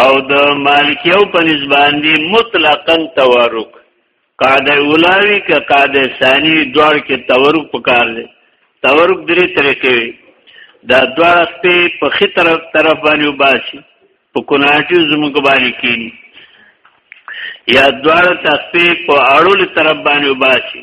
او د مالکیو په نسبان دی مطلقا تورک قاعده اولاوی که قاعده ثانی دوار کې تورک پکار دی تورک درې طریقې وي دا دوار خپې په خې طرف طرف باندې وباسي په کناټي زموږ باندې کینی یا دوار تخپې په اړول طرف باندې وباسي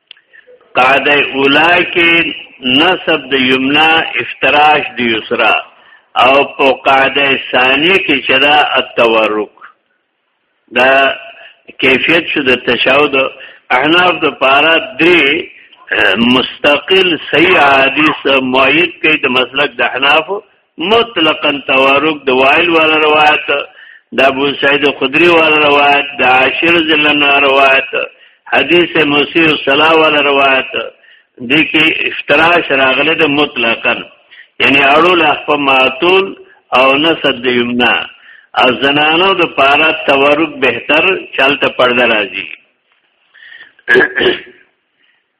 قاعده اولا کې نصب د یمنا افتراش د یسرا او په قاعده ثانیه کې چې دا التورک دا کیفیت شو د تشاود احناف د پارا درې مستقل صحیح حدیث معید کوي د مسلک د احناف مطلقا توارق د وائل والا روایت د ابو سعید خدری والا روایت د عاشر ذلنا روایت حدیث موسی صلا والا روایت د کې افتراش راغله د مطلقا یعنی اړول په معتول او نسد یمنا او زنانو د پارا توارق بهتر چلته پرده راځي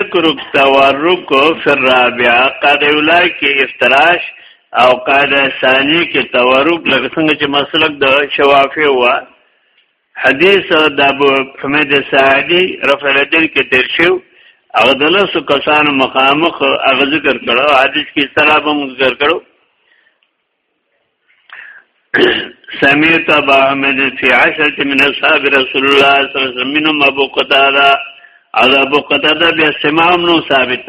تکرک تورک فی الرابعه قاعده اولا کې افتراش او قاعده ثانی کې تورک لکه څنګه چې مسلک د شوافی و حدیث د ابو حمید سعدی رفع الدین کې تیر شو او د لاسو کسانو مخامخ هغه ذکر کړو حدیث کې سره به ذکر کړو سمعت ابا احمد فی عشرت من اصحاب رسول الله صلی الله علیه وسلم منهم ابو قتاده او ابو قتاده بیا سمام نو ثابت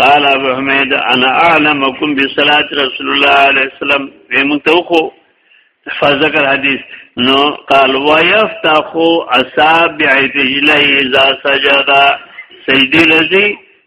قال ابو حمید انا اعلمکم بصلاه رسول الله علیه وسلم ومتوخو فذكر حدیث نو قال ويفتح اصابع رجليه اذا سجد سجدي لذي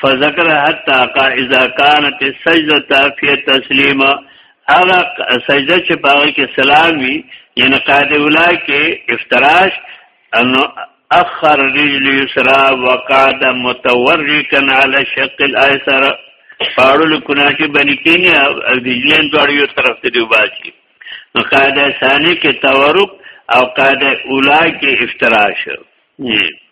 فذكر حتى قا اذا كانت السجده في التسليم هغه سجده چې پاره کې سلام وي یعنی قاعده ولا کې افتراش انه اخر رجل یسرا وقعد متورکا على الشق الايسر پاړو کنا چې باندې کینی رجلین دوړ یو طرف ته دی وباسي نو قاعده ثانی کې تورک او قاعده اولا کې افتراش نه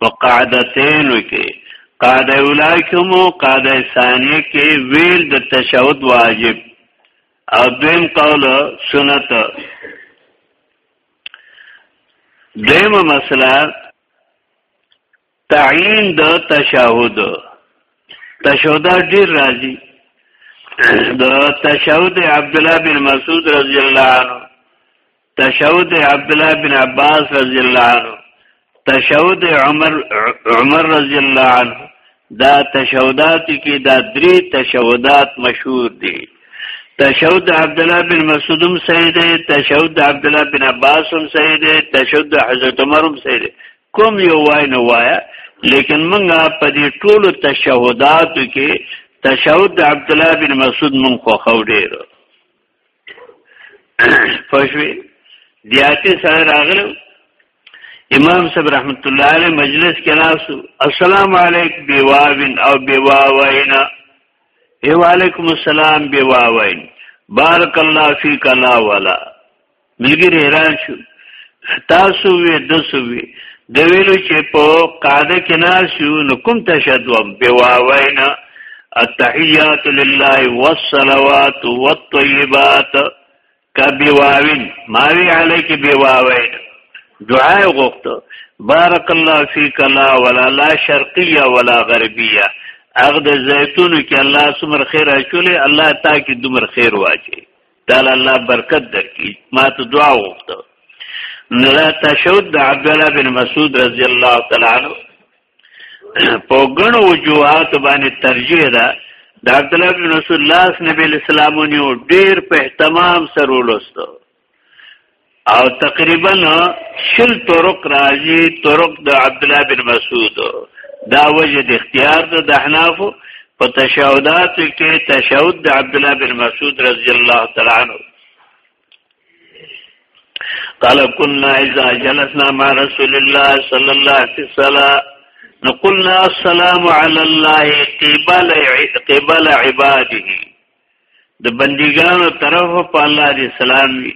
په قاعدتینو کې قاعده اولا کې مو قاعده ثانیه کې ویل د تشهود واجب او دویم قول سنت دیمه مسله تعین د تشهود تشهود ډیر راځي د تشهود عبد الله بن مسعود رضی الله عنه تشهد عبد الله بن عباس رضی الله عنه تشهد عمر عمر رضی الله عنه دا تشهودات کې دا درې تشهودات مشهور دي تشهد عبد الله بن مسعود هم صحیح دی تشهد عبد الله بن عباس هم صحیح دی تشهد حضرت عمر هم صحیح دی کوم یو وای نه وایا لیکن موږ په دې ټولو تشهوداتو کې تشهد عبد الله بن مسعود مونږ خو خو ډیرو پښوی دیاته سره راغلو امام صاحب رحمت الله علیه مجلس کې ناسو السلام علیک بیواوین او بیواوینا ای وعلیکم السلام بیواوین بارک الله فیک لا ولا ملګری حیران شو تاسو وی دسو وی د ویلو چې په قاعده کې ناسو نو کوم تشهد و په واوینا التحیات لله والصلوات والطیبات کبی واوین ماوی علیک بی واوین دعا غوښته بارک الله فیک لا ولا لا شرقیه ولا غربیه اغه د زیتونو کې الله سمر خیر اچولې الله تا کې دومر خیر واچي تعالی الله برکت درکړي ما ته دعا وکړه نو دا تشهود د عبد الله بن مسعود رضی الله تعالی عنہ په غنو وجوهات باندې ترجیح ده د عبد الله بن رسول الله نبی اسلام نیو ډیر په اهتمام سره ولوستو او تقریبا شل طرق راځي طرق د عبد الله بن مسعود دا وجه د اختیار د احناف په تشهودات کې تشهود د عبد الله بن مسعود رضی الله تعالی عنہ قال كنا اذا جلسنا مع رسول الله صلى الله عليه وسلم نقولنا السلام على الله قبل قبل عباده د بندګانو طرف په الله دې سلام وي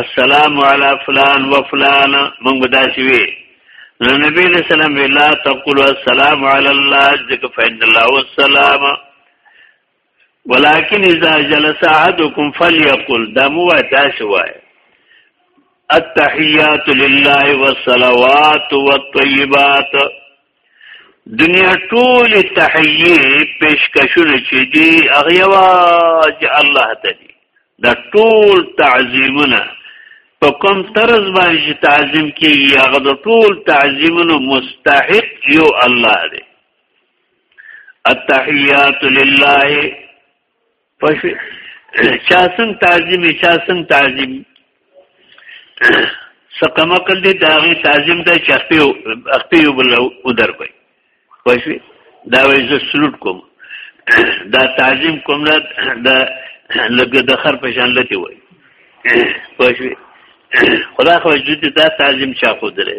السلام علی فلان و فلان موږ بداسي وي نو نبی له سلام لا تقول السلام علی الله ذک فإن الله والسلام ولكن اذا جلس احدكم فليقل دمو تاسو وای التحيات لله والصلوات والطيبات دنیا ټول تحیه پیشکشونه چې دی هغه یواز الله ته دی دا ټول تعظیمونه په کوم طرز باندې تعظیم کیږي هغه د ټول تعظیمونو مستحق یو الله دی التحیات لله پښ چا څنګه تعظیم چا څنګه تعظیم سقم کل دي دا غي تعظیم د چخپي اخپي بل ودر کوي پښ دا وې ز سلوټ کوم دا تعظیم کوم نه دا لګ د خر په شان لته وای پښ خدا خو جوړ دي دا تعظیم چا خو درې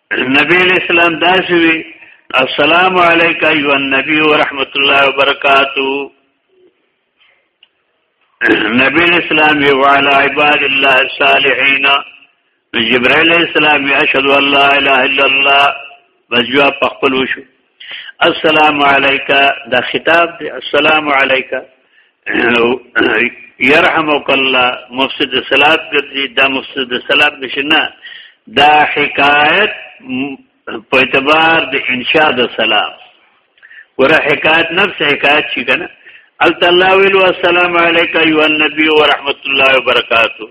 نبی اسلام دا شوی السلام علیک ایو النبی ورحمت الله وبرکاتو نبی اسلام و علی عباد الله الصالحین جبرائیل اسلام اشهد ان لا اله الا الله بس جواب خپل وشو السلام علیکا دا خطاب دی السلام علیکا يرحمك الله مفسد صلات ګرځي دا مفسد صلات نشنه دا حکایت په اعتبار د انشاء د سلام ور حکایت نفس حکایت شي کنه التلاویل والسلام علیکا ایو النبی ورحمت الله وبرکاته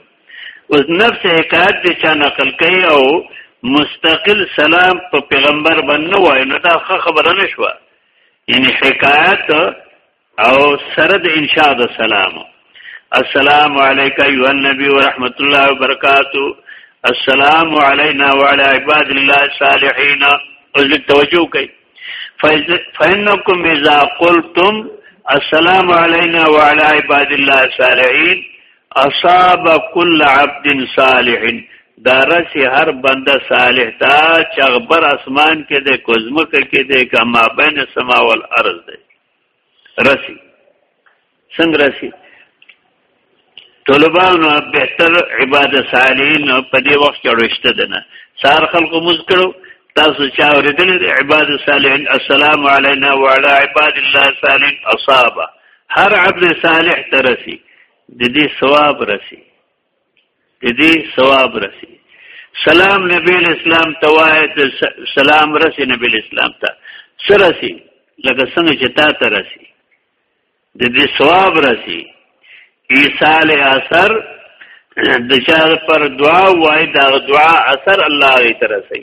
اوس نفس حکایت د چا نقل کوي او مستقل سلام په پیغمبر باندې وای نو دا خبره نشوه یعنی حکایت او سره د انشاء د سلام السلام علیک ایو النبی ورحمت الله وبرکاتہ السلام علینا وعلى عباد الله الصالحین اوس توجه کوي فإنكم إذا قلتم السلام علينا وعلى عباد الله الصالحين اصاب کل عبد صالح دا رسی هر بنده صالح تا چغبر اسمان کې د کوزمک کې د کما بین السما والارض دی رسی څنګه رسی طلبانو بهتر عباد صالحین په دې وخت کې ورشته دي نه سار خلکو مذکرو تاسو چا ورته عباد صالحین السلام علینا وعلى عباد الله صالحین اصابه هر عبد صالح ترسي د دې ثواب رسي د دې ثواب رسي سلام نبی اسلام ته وایي سلام رسي نبی اسلام ته سرسي لکه څنګه چې تا ته رسي د دې ثواب رسي ایصال اثر د چا پر دعا وای دا دعا اثر الله یې ترسي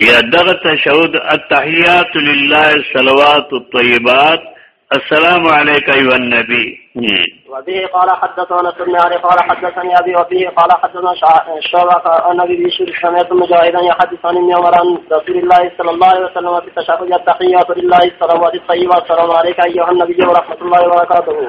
يا دغت التحيات لله الصلوات الطيبات السلام عليك أيها النبي وبه قال حدثنا سمعان قال حدثني أبي وبه قال حدثنا شعبة أن أبي بشير سمعت مجاهدا يحدث عن ابن عمر عن رسول الله صلى الله عليه وسلم في تشهد التحيات لله الصلوات الطيبة السلام عليك أيها النبي ورحمة الله وبركاته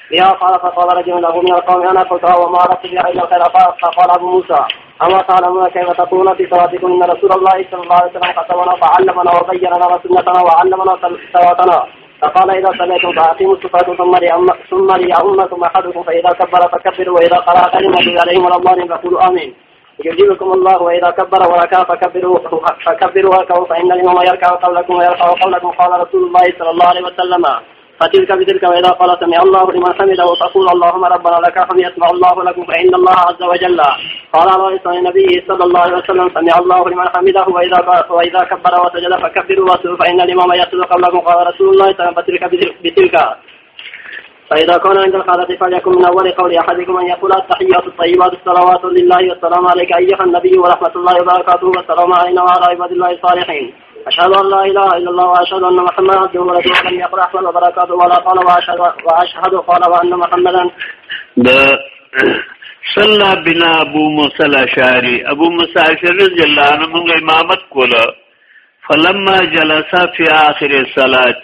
يا قال فقال رجل له من القوم أنا قلتها وما أردت بها إلا خير فقال أبو موسى أما تعلمون كيف تكون في صلاتكم إن رسول الله صلى الله عليه وسلم قتلنا فعلمنا وبين لنا سنتنا وعلمنا صلاتنا فقال إذا سمعتم فأقيموا الصلاة ثم لأم ثم ليؤمكم أحدكم فإذا كبر فكبروا وإذا قرأ كلمة عليهم الله فقولوا آمين يجيبكم الله وإذا كبر وركع فكبروا فكبروا واركعوا فإن الإمام يركع قبلكم ويرفع قولكم قال رسول الله صلى الله عليه وسلم فتلك بتلك وإذا قال سمع الله لمن حمده تقول اللهم ربنا لك حمد يسمع الله لكم فإن الله عز وجل قال على لسان صلى الله عليه وسلم سمع الله لمن حمده وإذا وإذا كبر وسجد فكبروا فإن الإمام يسجد قبلكم قال رسول الله صلى الله عليه وسلم فتلك بتلك فإذا كان عند القادة فليكن من أول قول أحدكم أن يقول التحيات الطيبات الصلوات لله والسلام عليك أيها النبي ورحمة الله وبركاته والسلام علينا وعلى عباد الله الصالحين أشهد أن لا إله إلا الله وأشهد أن محمدا عبده ورسوله لم يقل أحمد وبركاته ولا قال وأشهد, وأشهد قال وأن محمدا صلى بنا ابو موسى الاشعري ابو موسى الاشعري رضی الله عنه موږ امامت کوله فلما جلس في اخر الصلاه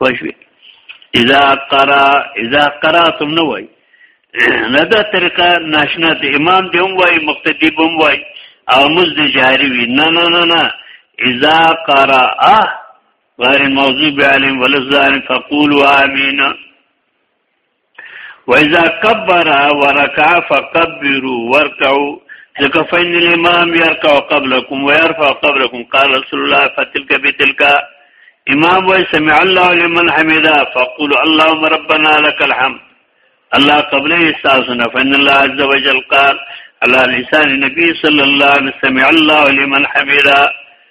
پښوی اذا قرا اذا قراتم نو وای نه دا طریقه ناشنا د امام دی هم وای مقتدی هم وای او مز دی جاری وی نه نه نه نه اذا قرا غیر موضوع عالم ولزان فقولوا امین واذا كبر وركع فكبروا واركعوا ذکر فین الامام يركع قبلكم ويرفع قبلكم قال رسول الله فتلك بتلك امام و سمع الله لمن حمدا فقول اللهم ربنا لك الحمد الله قبل استاذنا فان الله عز وجل قال على لسان النبي صلى الله عليه وسلم الله لمن حمدا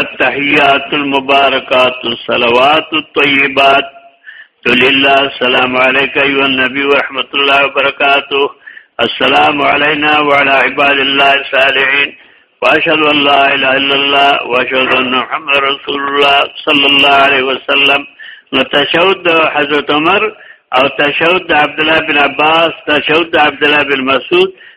التحيات المباركات الصلوات الطيبات لله السلام عليك ايها النبي ورحمه الله وبركاته السلام علينا وعلى عباد الله الصالحين واشهد ان لا اله الا الله واشهد ان محمد رسول الله صلى الله عليه وسلم تشهد حضرت عمر او تشهد عبد الله بن عباس تشهد عبد الله بن مسعود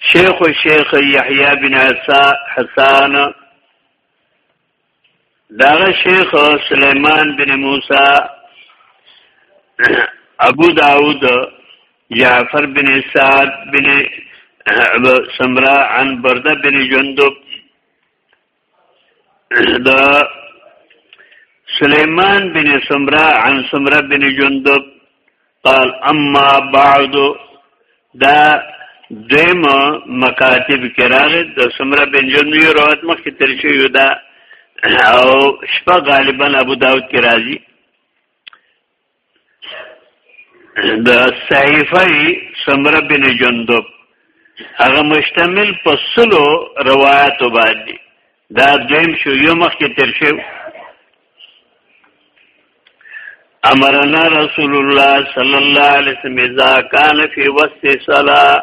شیخ و شیخ یحیی بن حسان داغه شیخ سلیمان بن موسی ابو داود جعفر بن سعد بن سمرا عن برده بن جندب دا سليمان بن سمرا عن سمرا بن جندب قال اما بعد دا دیم مکاتب کراغ د سمرا بن جندب یو روایت مخکې تر شي یو دا او شپه غالبا ابو داود کې راځي د صحیفه سمره بن جندب هغه مشتمل په سلو روایتو باندې دا دویم شو یو مخ کې تر شو امرنا رسول الله صلی الله علیه وسلم اذا كان في وسط صلاه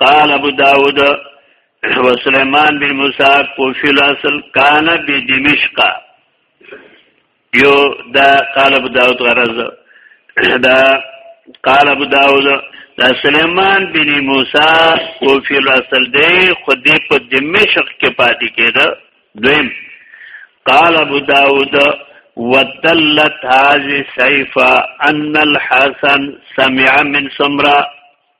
قال ابو داود وسليمان بن موسى کوفی الاصل کان بدمشق یو دا قال ابو داود غرض دا قال ابو داود دا سليمان بن موسى کوفی الاصل دی خودی په دمشق کې پاتې کېده دویم قال ابو داود ودلت هذه سيفا ان الحسن سمع من سمرا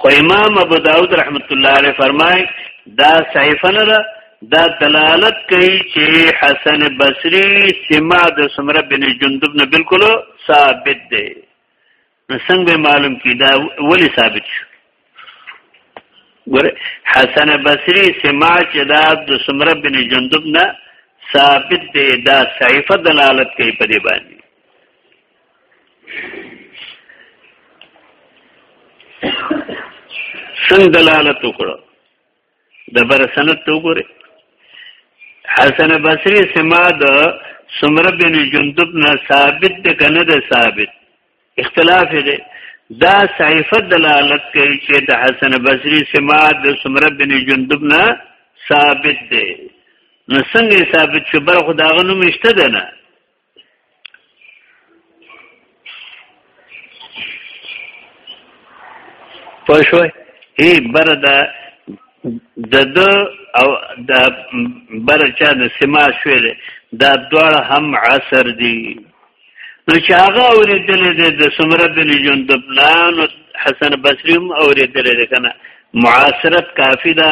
خو امام ابو داود رحمت الله علیه فرمای دا صحیفه نه ده دا دلالت کوي چې حسن بصری سما د سمره بن جندب نه بالکل ثابت دی نو څنګه معلوم کی دا ولی ثابت شو ګوره حسن بصری سما چې دا د سمره بن جندب نه ثابت دی دا صحیفه دلالت کوي په دې باندې سن دلالت وکړو د بر سند ته وګوره حسن بصری سما د سمر بن جندب نه ثابت ده کنه ده ثابت اختلاف دی دا صحیفه دلالت کوي چې د حسن بصری سما د سمر بن جندب نه ثابت ده نو څنګه ثابت شو بر خداغه نو مشته ده نه پوه شوئ هی بر د د د او د بر چا د سما شویل دا دواړه هم عصر دي نو چې هغه اوریدل دي د سمره بن جند پلان حسن بصری هم اوریدل دي کنه معاصرت کافی ده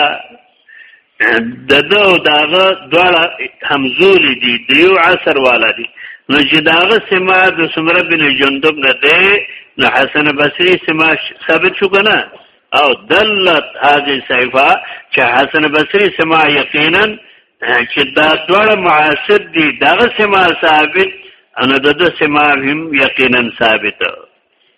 د ده او داغه دواړه همزولي دي د یو عصر والا دي نو چې داغه سما د سمره بن جندب نه دی نو حسن بصری سما ثابت شو کنه او دلت هذه صفه چې حسن بصری سما یقینا چې دا دواړه معاصر دي داغه سما ثابت ان د ده سما هم یقینا ثابت